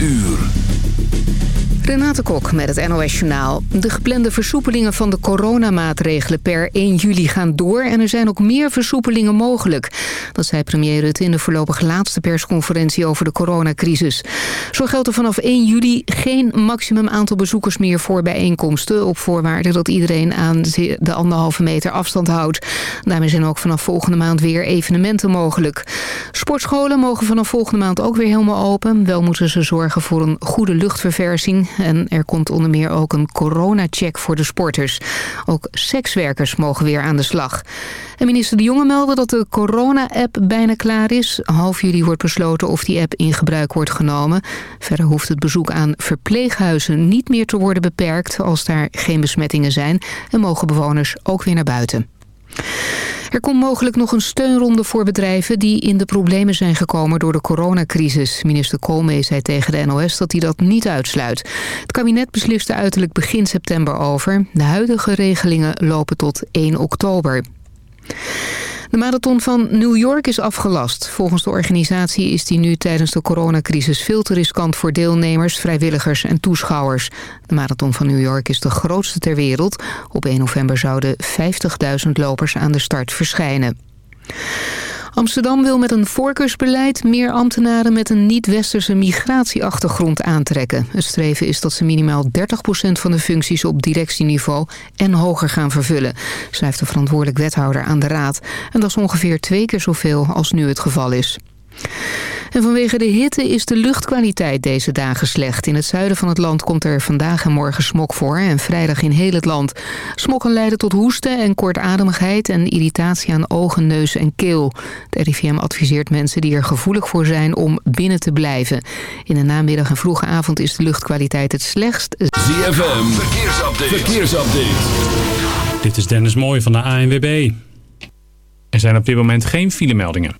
uur. Renate Kok met het NOS Journaal. De geplande versoepelingen van de coronamaatregelen per 1 juli gaan door... en er zijn ook meer versoepelingen mogelijk. Dat zei premier Rutte in de voorlopig laatste persconferentie over de coronacrisis. Zo geldt er vanaf 1 juli geen maximum aantal bezoekers meer voor bijeenkomsten... op voorwaarde dat iedereen aan de anderhalve meter afstand houdt. Daarmee zijn ook vanaf volgende maand weer evenementen mogelijk. Sportscholen mogen vanaf volgende maand ook weer helemaal open. Wel moeten ze zorgen voor een goede luchtverversing... En er komt onder meer ook een coronacheck voor de sporters. Ook sekswerkers mogen weer aan de slag. En minister De Jonge meldde dat de corona-app bijna klaar is. Half juli wordt besloten of die app in gebruik wordt genomen. Verder hoeft het bezoek aan verpleeghuizen niet meer te worden beperkt... als daar geen besmettingen zijn. En mogen bewoners ook weer naar buiten. Er komt mogelijk nog een steunronde voor bedrijven die in de problemen zijn gekomen door de coronacrisis. Minister Koolmees zei tegen de NOS dat hij dat niet uitsluit. Het kabinet besliste uiterlijk begin september over. De huidige regelingen lopen tot 1 oktober. De marathon van New York is afgelast. Volgens de organisatie is die nu tijdens de coronacrisis veel te riskant voor deelnemers, vrijwilligers en toeschouwers. De marathon van New York is de grootste ter wereld. Op 1 november zouden 50.000 lopers aan de start verschijnen. Amsterdam wil met een voorkeursbeleid meer ambtenaren met een niet-westerse migratieachtergrond aantrekken. Het streven is dat ze minimaal 30% van de functies op directieniveau en hoger gaan vervullen, schrijft de verantwoordelijk wethouder aan de raad. En dat is ongeveer twee keer zoveel als nu het geval is. En vanwege de hitte is de luchtkwaliteit deze dagen slecht. In het zuiden van het land komt er vandaag en morgen smok voor en vrijdag in heel het land. Smokken leiden tot hoesten en kortademigheid en irritatie aan ogen, neus en keel. De RIVM adviseert mensen die er gevoelig voor zijn om binnen te blijven. In de namiddag en vroege avond is de luchtkwaliteit het slechtst. ZFM, verkeersupdate. verkeersupdate. Dit is Dennis Mooij van de ANWB. Er zijn op dit moment geen filemeldingen.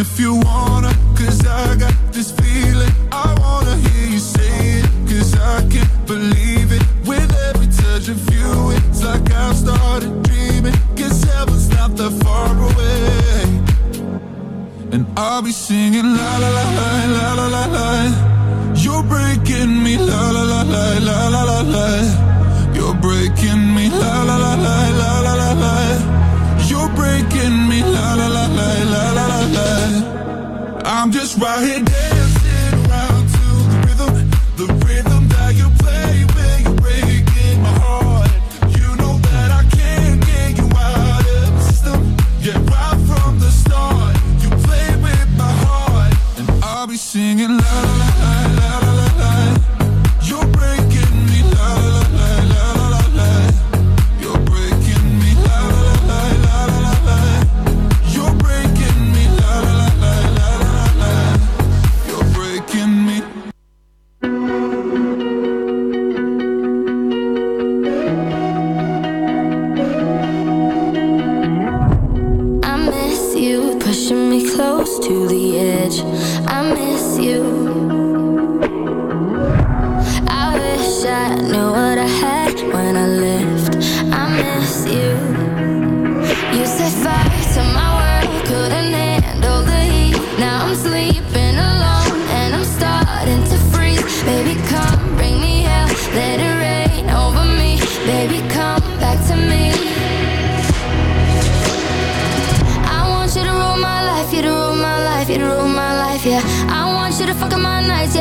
if you want.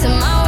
to my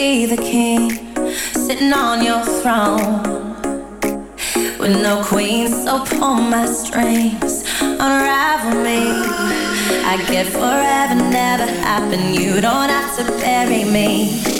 be the king sitting on your throne with no queen, so pull my strings, unravel me. I get forever, never happen. You don't have to bury me.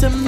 to me.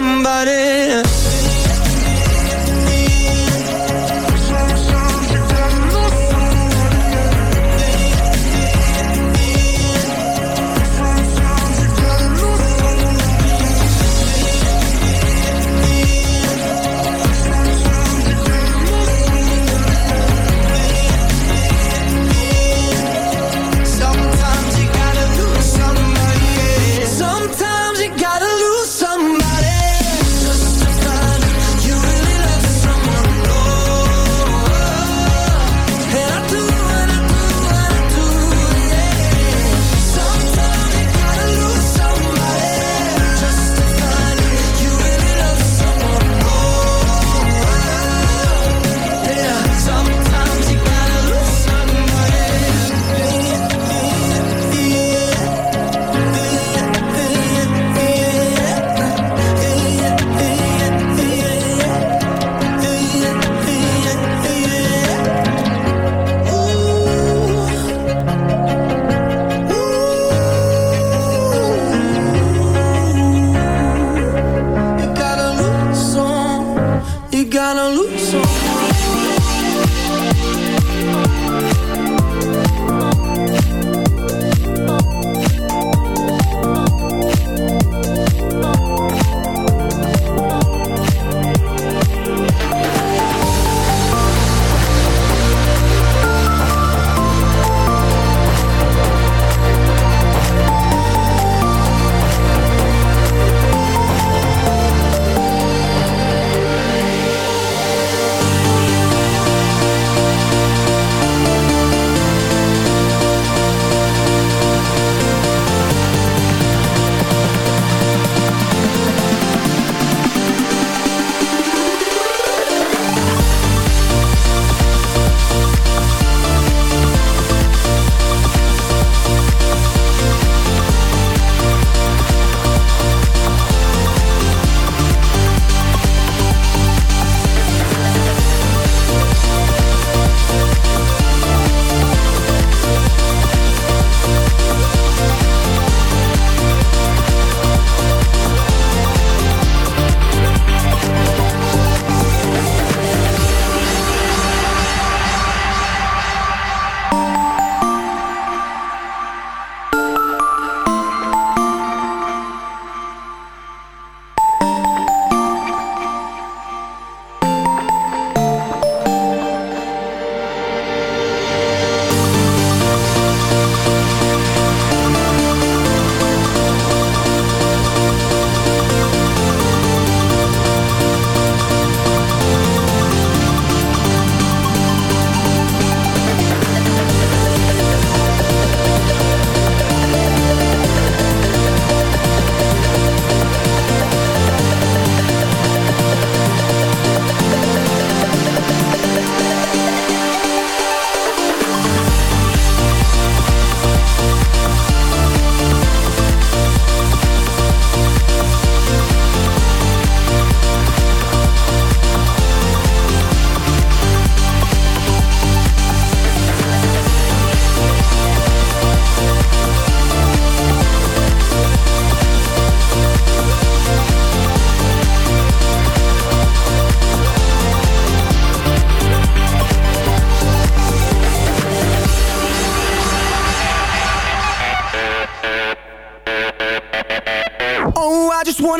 somebody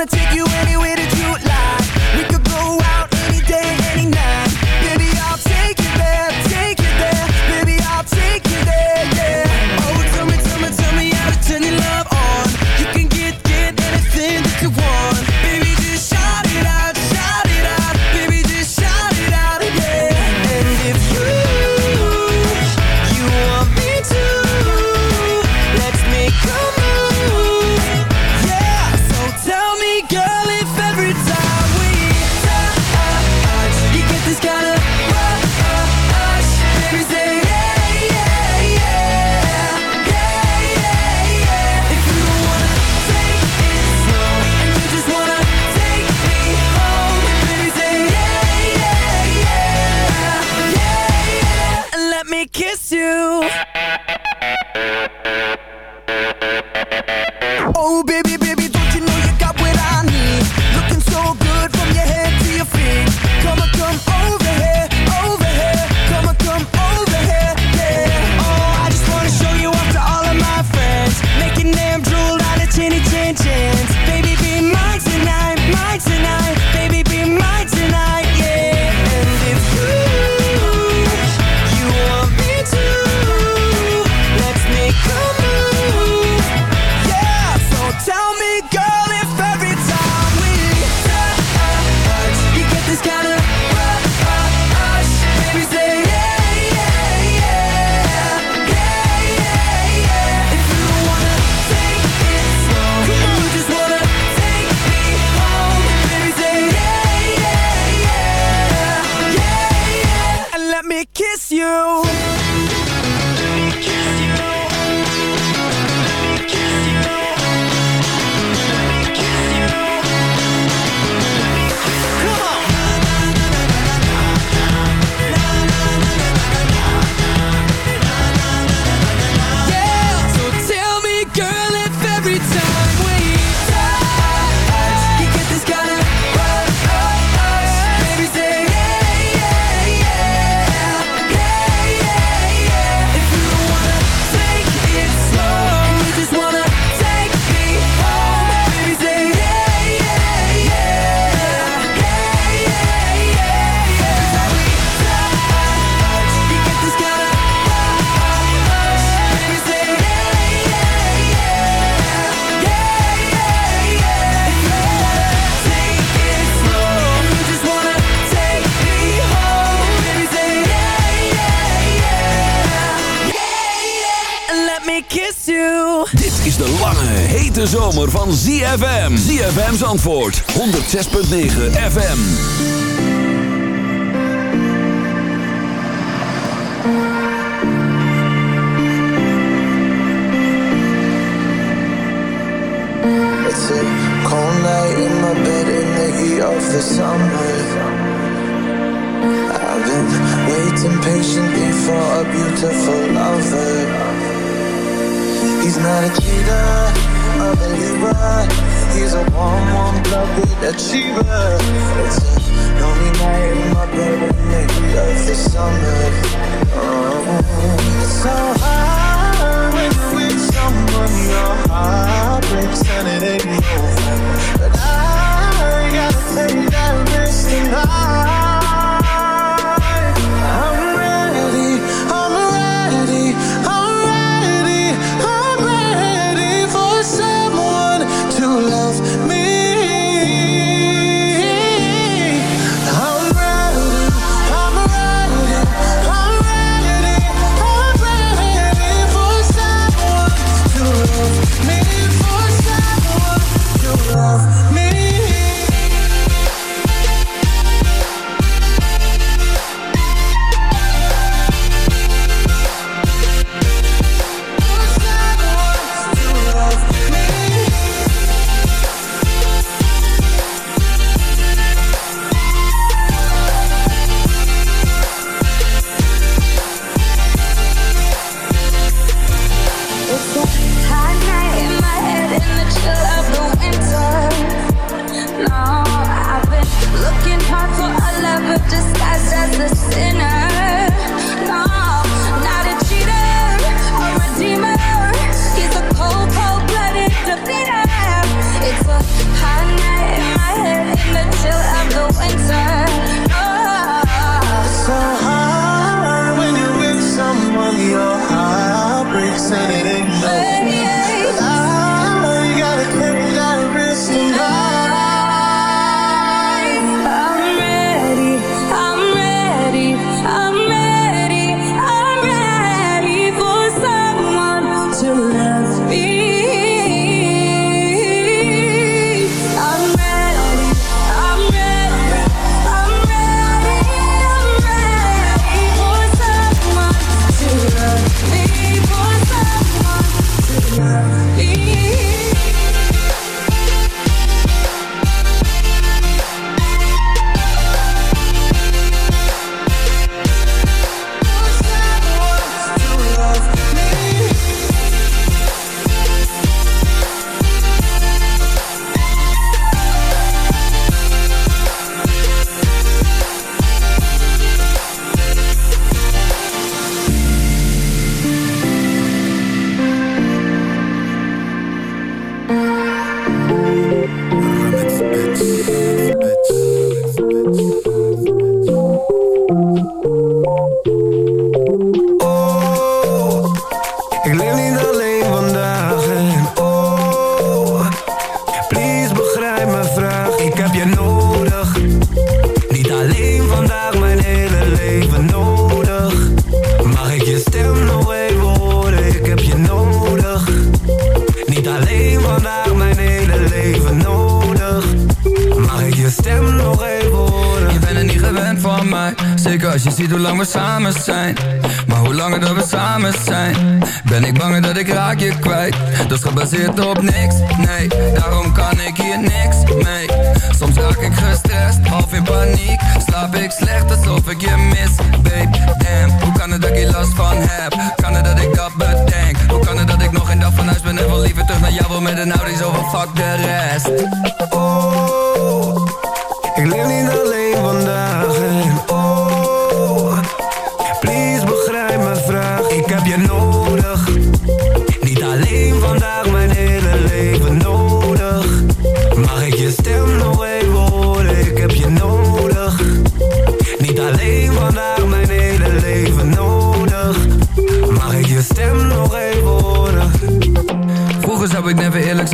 wanna take 106.9 she. Oh, ik leef niet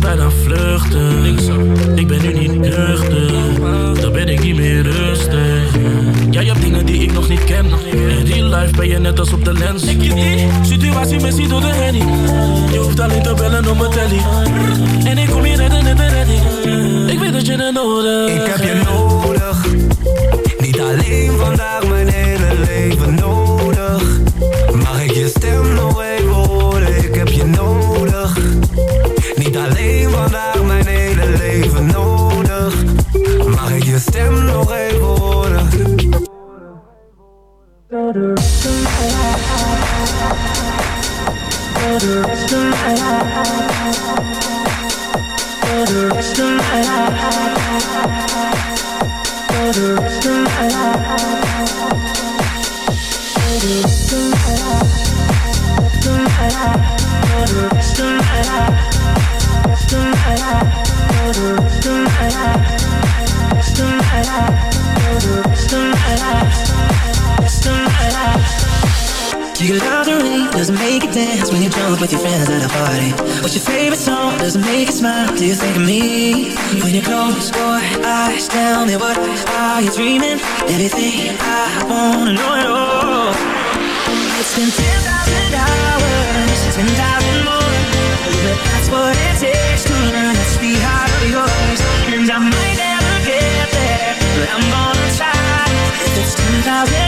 Bijna vluchten. Ik ben nu niet nuchter, dan ben ik niet meer rustig. Jij hebt dingen die ik nog niet ken. In real life ben je net als op de lens. Ik je die situatie missie door de henny. Je hoeft alleen te bellen om mijn telly. En ik kom hier redden net de redding. Ik weet dat je het nodig Ik heb je nodig, niet alleen vandaag, mijn hele leven nodig. Mag ik je stem nog Do you love the rain? Does it make you dance when you jump with your friends at a party? What's your favorite song? Does it make you smile? Do you think of me? When you close your eyes, tell me what are you dreaming? Everything I wanna know it all. It's been 10,000 hours, 10,000 more. But that's what it takes to learn that sweetheart of yours. And I might never get there, but I'm gonna try. If it's 10,000 hours or the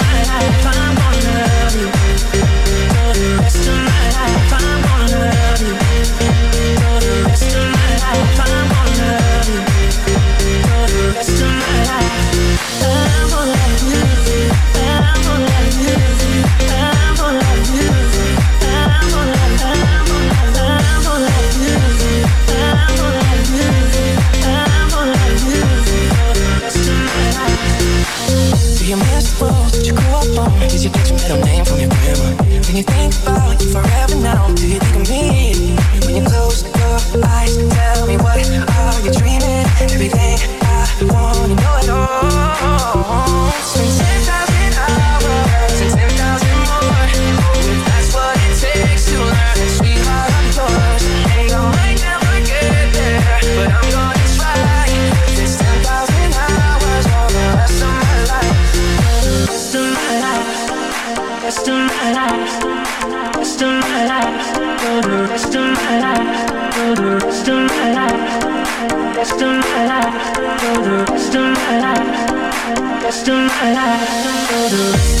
Rest of my.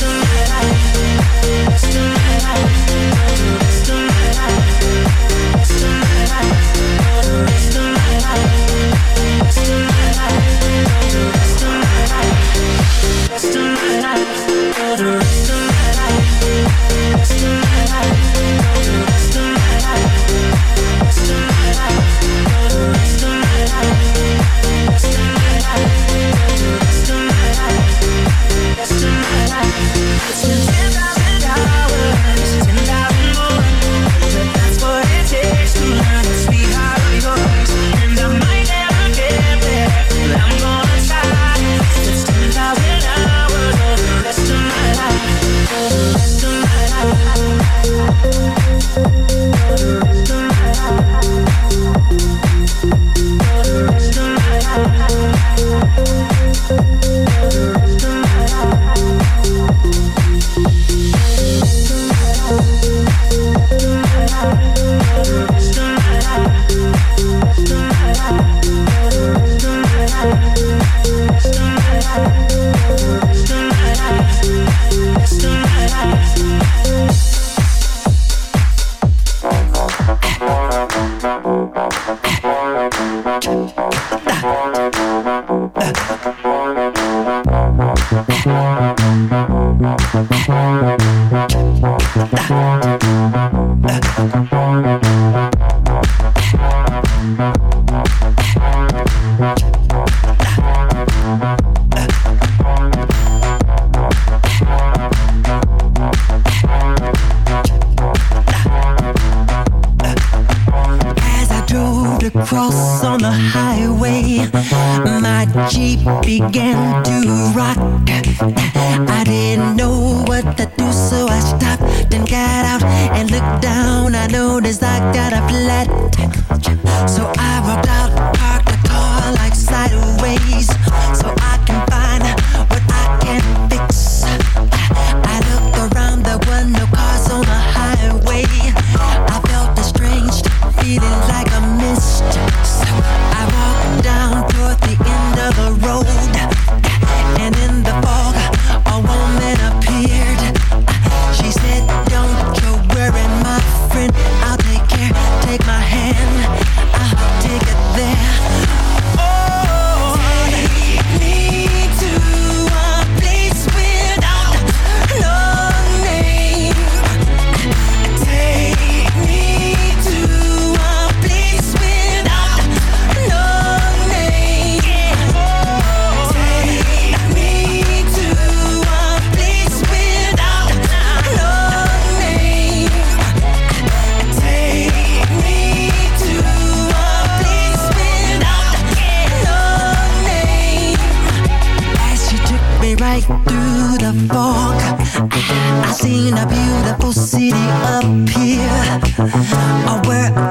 In a beautiful city up here. Where